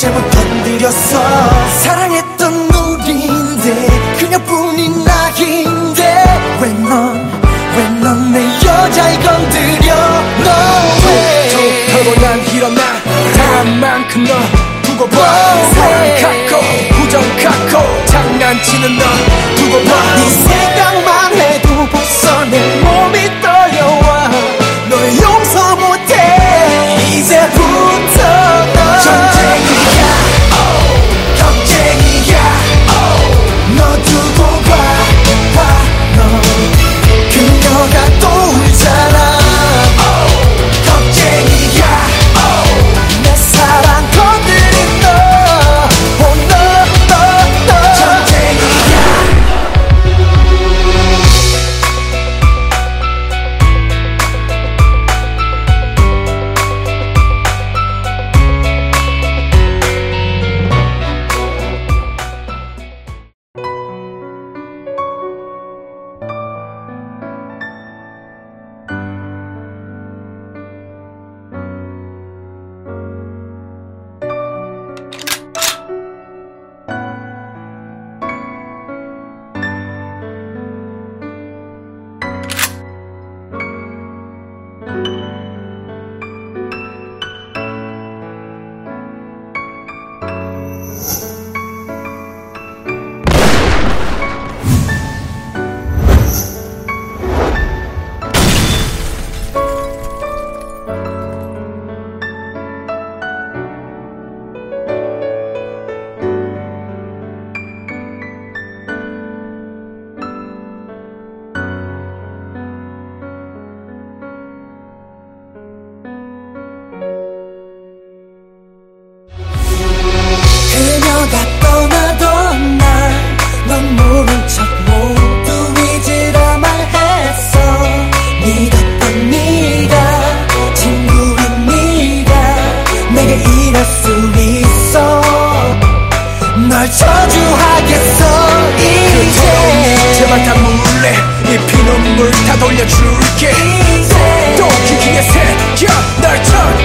잘못 건드렸어. 사랑했던 우리인데 그녀뿐인 나인데 왜넌왜넌내 여자를 건드려? No way 툭하고 난 일어나. 당한 만큼 너 두고 봐. 사랑 갖고 부정 갖고 장난치는 너 두고 봐 저주하겠어 이제. 제발 다 물래 이 피눈물 다 돌려줄게. 이제. 또 기기에 새겨 널 절대